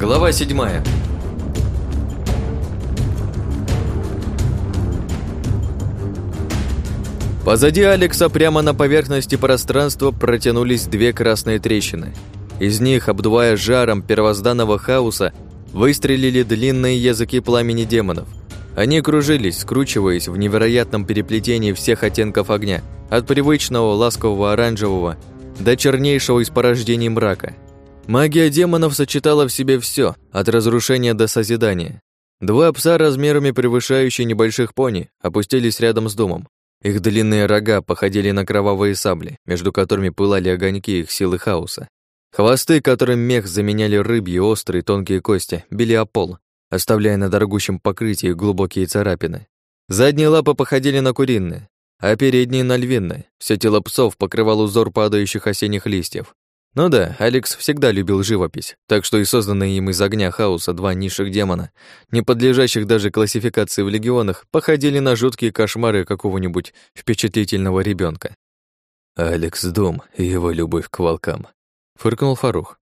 Глава седьмая. Позади Алекса прямо на поверхности пространства протянулись две красные трещины. Из них, обдувая жаром первозданного хаоса, выстрелили длинные языки пламени демонов. Они кружились, скручиваясь в невероятном переплетении всех оттенков огня, от привычного ласкового оранжевого до чернейшего из порождений мрака. Магия демонов сочетала в себе все, от разрушения до созидания. Два пса размерами превышающие небольших пони опустились рядом с домом. Их длинные рога походили на кровавые сабли, между которыми пылали огоньки их силы хаоса. Хвосты, которым мех заменяли рыбьи острые тонкие кости, били о пол, оставляя на дорогущем покрытии глубокие царапины. Задние лапы походили на куриные, а передние на львиные. Все тело псов покрывал узор падающих осенних листьев. Ну да, Алекс всегда любил живопись, так что и созданные им из огня хаоса два низших демона, не подлежащих даже классификации в легионах, походили на жуткие кошмары какого-нибудь впечатлительного ребенка. Алекс Дом и его любовь к волкам, фыркнул Фарух.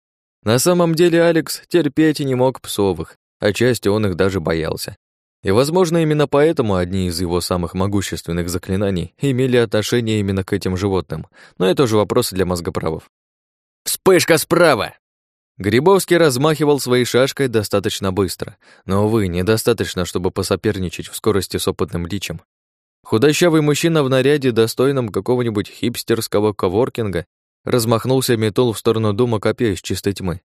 На самом деле Алекс терпеть не мог псовых, а частью он их даже боялся. И, возможно, именно поэтому одни из его самых могущественных заклинаний имели отношение именно к этим животным, но это уже вопросы для мозгоправов. «Вспышка справа!» Грибовский размахивал своей шашкой достаточно быстро, но, увы, недостаточно, чтобы посоперничать в скорости с опытным личем. Худощавый мужчина в наряде, достойном какого-нибудь хипстерского коворкинга, размахнулся метол в сторону дома копья из чистой тьмы.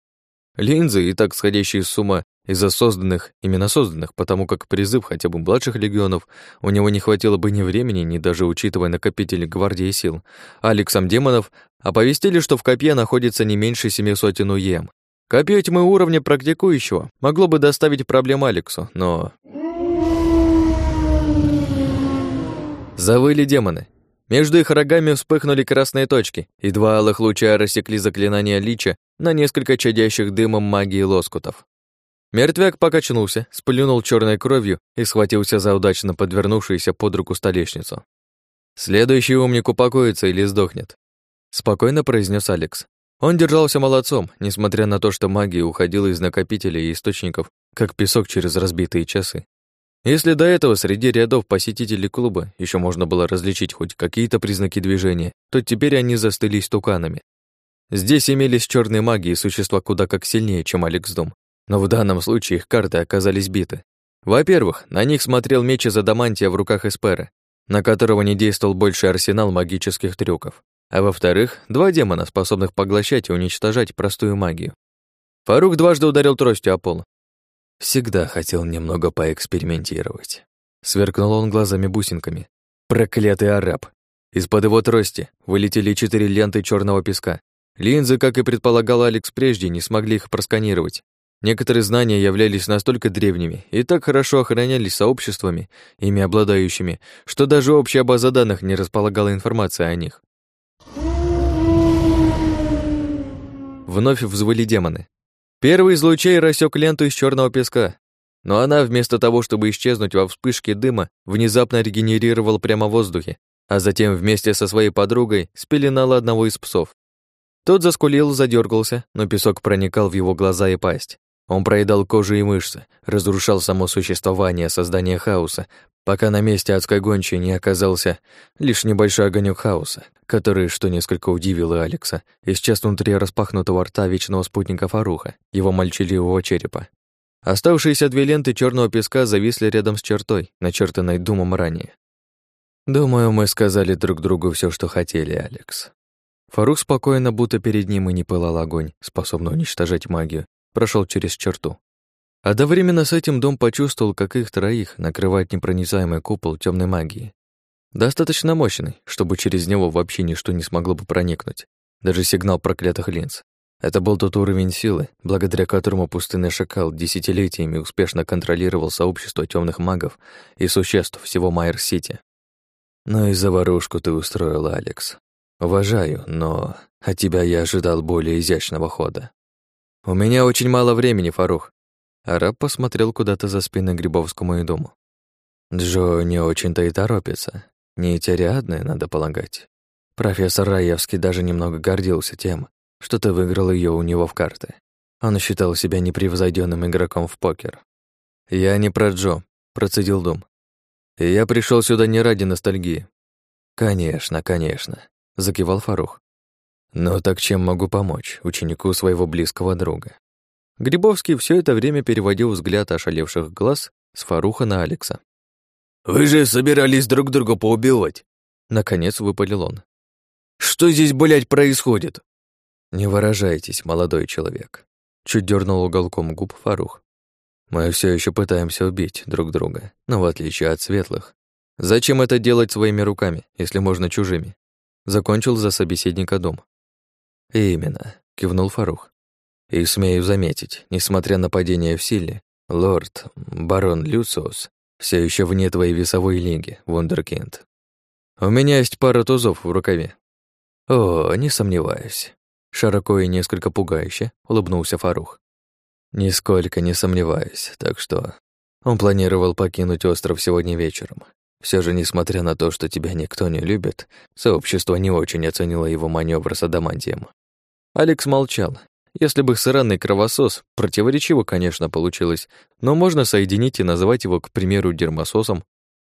Линзы, и так сходящие с ума из-за созданных, именно созданных, потому как призыв хотя бы младших легионов у него не хватило бы ни времени, ни даже учитывая накопители гвардии сил. Алексом демонов оповестили, что в копье находится не меньше семи сотен уем. Копье тьмы уровня практикующего могло бы доставить проблем Алексу, но... Завыли демоны. Между их рогами вспыхнули красные точки, и два алых луча рассекли заклинание лича на несколько чадящих дымом магии лоскутов. Мертвяк покачнулся, сплюнул черной кровью и схватился за удачно подвернувшуюся под руку столешницу. «Следующий умник упокоится или сдохнет», — спокойно произнес Алекс. Он держался молодцом, несмотря на то, что магия уходила из накопителей и источников, как песок через разбитые часы. Если до этого среди рядов посетителей клуба еще можно было различить хоть какие-то признаки движения, то теперь они застыли стуканами. Здесь имелись черные маги и существа куда как сильнее, чем Алекс Дом, но в данном случае их карты оказались биты. Во-первых, на них смотрел меч из адамантия в руках Эспера, на которого не действовал больше арсенал магических трюков. А во-вторых, два демона, способных поглощать и уничтожать простую магию. Фарук дважды ударил тростью о пол, Всегда хотел немного поэкспериментировать. Сверкнул он глазами-бусинками. Проклятый араб. Из-под его трости вылетели четыре ленты черного песка. Линзы, как и предполагал Алекс прежде, не смогли их просканировать. Некоторые знания являлись настолько древними и так хорошо охранялись сообществами, ими обладающими, что даже общая база данных не располагала информацией о них. Вновь взвыли демоны. Первый из лучей рассек ленту из черного песка, но она, вместо того, чтобы исчезнуть во вспышке дыма, внезапно регенерировала прямо в воздухе, а затем вместе со своей подругой спеленала одного из псов. Тот заскулил, задергался, но песок проникал в его глаза и пасть. Он проедал кожу и мышцы, разрушал само существование создания хаоса, пока на месте адской гончей не оказался лишь небольшой огонек хаоса, который, что несколько удивило Алекса, исчез внутри распахнутого рта вечного спутника Фаруха, его мальчаливого черепа. Оставшиеся две ленты черного песка зависли рядом с чертой, начертанной думом ранее. «Думаю, мы сказали друг другу все, что хотели, Алекс». Фарух спокойно, будто перед ним и не пылал огонь, способный уничтожать магию, прошел через черту. Одновременно с этим дом почувствовал, как их троих накрывает непроницаемый купол темной магии. Достаточно мощный, чтобы через него вообще ничто не смогло бы проникнуть, даже сигнал проклятых линз. Это был тот уровень силы, благодаря которому пустынный шакал десятилетиями успешно контролировал сообщество темных магов и существ всего Майер-Сити. Но и заварушку ты устроил, Алекс. Уважаю, но от тебя я ожидал более изящного хода. У меня очень мало времени, Фарух. Араб посмотрел куда-то за спиной Грибовскому и дому. Джо не очень-то и торопится. Не терядная, надо полагать. Профессор Раевский даже немного гордился тем, что ты выиграл ее у него в карты. Он считал себя непревзойденным игроком в покер. «Я не про Джо», — процедил Дом. «И я пришел сюда не ради ностальгии». «Конечно, конечно», — закивал Фарух. «Но так чем могу помочь ученику своего близкого друга?» Грибовский все это время переводил взгляд ошалевших глаз с Фаруха на Алекса. «Вы же собирались друг друга поубивать!» Наконец выпалил он. «Что здесь, блядь, происходит?» «Не выражайтесь, молодой человек», — чуть дернул уголком губ Фарух. «Мы все еще пытаемся убить друг друга, но в отличие от светлых. Зачем это делать своими руками, если можно чужими?» Закончил за собеседника дом. «Именно», — кивнул Фарух. «И смею заметить, несмотря на падение в силе, лорд, барон Люциус, все еще вне твоей весовой лиги, вундеркинд. У меня есть пара тузов в рукаве». «О, не сомневаюсь», — широко и несколько пугающе улыбнулся Фарух. «Нисколько не сомневаюсь, так что...» Он планировал покинуть остров сегодня вечером. Все же, несмотря на то, что тебя никто не любит, сообщество не очень оценило его маневр с адамантием. Алекс молчал. Если бы сраный кровосос, противоречиво, конечно, получилось, но можно соединить и назвать его, к примеру, дермососом.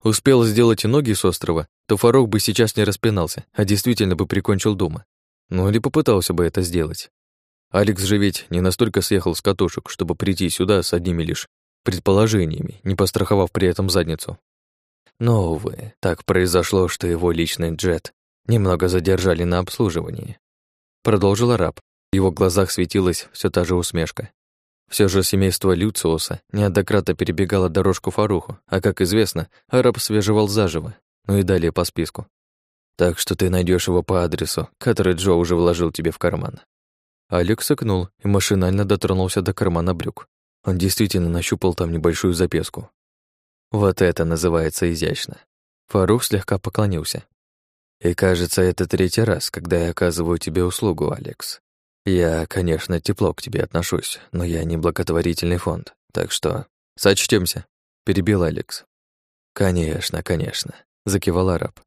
Успел сделать ноги с острова, то Фарок бы сейчас не распинался, а действительно бы прикончил дома. Ну или попытался бы это сделать. Алекс же ведь не настолько съехал с катушек, чтобы прийти сюда с одними лишь предположениями, не постраховав при этом задницу. Но, увы, так произошло, что его личный джет немного задержали на обслуживании. Продолжил араб. В его глазах светилась все та же усмешка. Все же семейство Люциуса неоднократно перебегало дорожку Фаруху, а, как известно, араб свежевал заживо, ну и далее по списку. Так что ты найдешь его по адресу, который Джо уже вложил тебе в карман. Алекс сыкнул и машинально дотронулся до кармана брюк. Он действительно нащупал там небольшую записку. Вот это называется изящно. Фарух слегка поклонился. И кажется, это третий раз, когда я оказываю тебе услугу, Алекс. Я, конечно, тепло к тебе отношусь, но я не благотворительный фонд, так что сочтёмся, перебил Алекс. Конечно, конечно, закивал араб.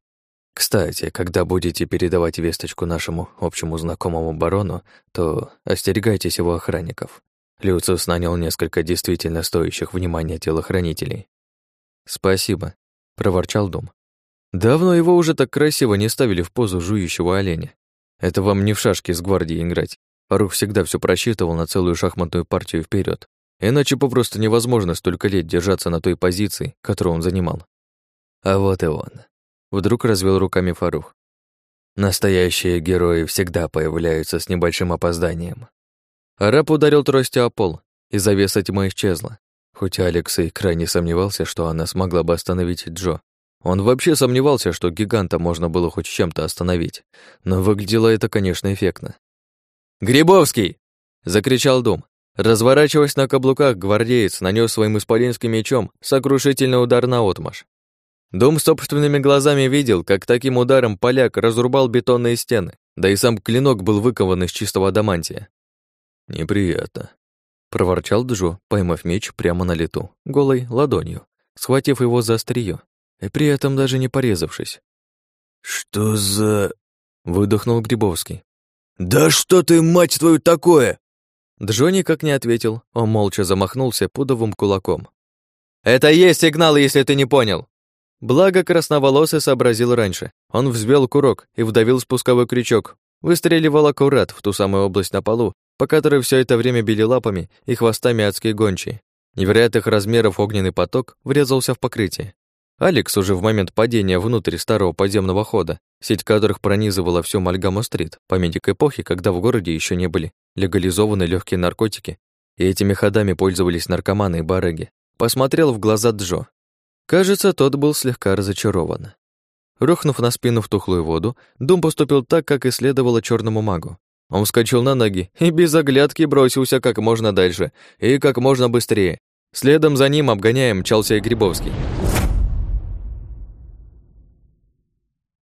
Кстати, когда будете передавать весточку нашему общему знакомому барону, то остерегайтесь его охранников. Люциус нанял несколько действительно стоящих внимания телохранителей. «Спасибо», — проворчал Дом. «Давно его уже так красиво не ставили в позу жующего оленя. Это вам не в шашки с гвардией играть. Фарух всегда все просчитывал на целую шахматную партию вперед. Иначе попросту невозможно столько лет держаться на той позиции, которую он занимал. А вот и он. Вдруг развел руками Фарух. Настоящие герои всегда появляются с небольшим опозданием. Араб ударил тростью о пол, и завеса тьмы исчезла. Хоть Алекс и крайне сомневался, что она смогла бы остановить Джо. Он вообще сомневался, что гиганта можно было хоть чем-то остановить. Но выглядело это, конечно, эффектно. «Грибовский!» — закричал Дом. Разворачиваясь на каблуках, гвардеец нанес своим исполинским мечом сокрушительный удар на отмаш. Дом собственными глазами видел, как таким ударом поляк разрубал бетонные стены, да и сам клинок был выкован из чистого адамантия. «Неприятно», проворчал Джо, поймав меч прямо на лету, голой ладонью, схватив его за острие, и при этом даже не порезавшись. «Что за...» — выдохнул Грибовский. «Да что ты, мать твою, такое?» Джо никак не ответил, он молча замахнулся пудовым кулаком. «Это есть сигнал, если ты не понял!» Благо красноволосый сообразил раньше. Он взвел курок и вдавил спусковой крючок. Выстреливал аккурат в ту самую область на полу, по которой все это время били лапами и хвостами адские гончие. Невероятных размеров огненный поток врезался в покрытие. Алекс уже в момент падения внутрь старого подземного хода, сеть которых пронизывала всю Мальгамо-стрит, памятник эпохи, когда в городе еще не были легализованы легкие наркотики, и этими ходами пользовались наркоманы и барыги, посмотрел в глаза Джо. Кажется, тот был слегка разочарован. Рухнув на спину в тухлую воду, Дум поступил так, как и следовало черному магу. Он вскочил на ноги и без оглядки бросился как можно дальше и как можно быстрее. Следом за ним, обгоняя, мчался и Грибовский.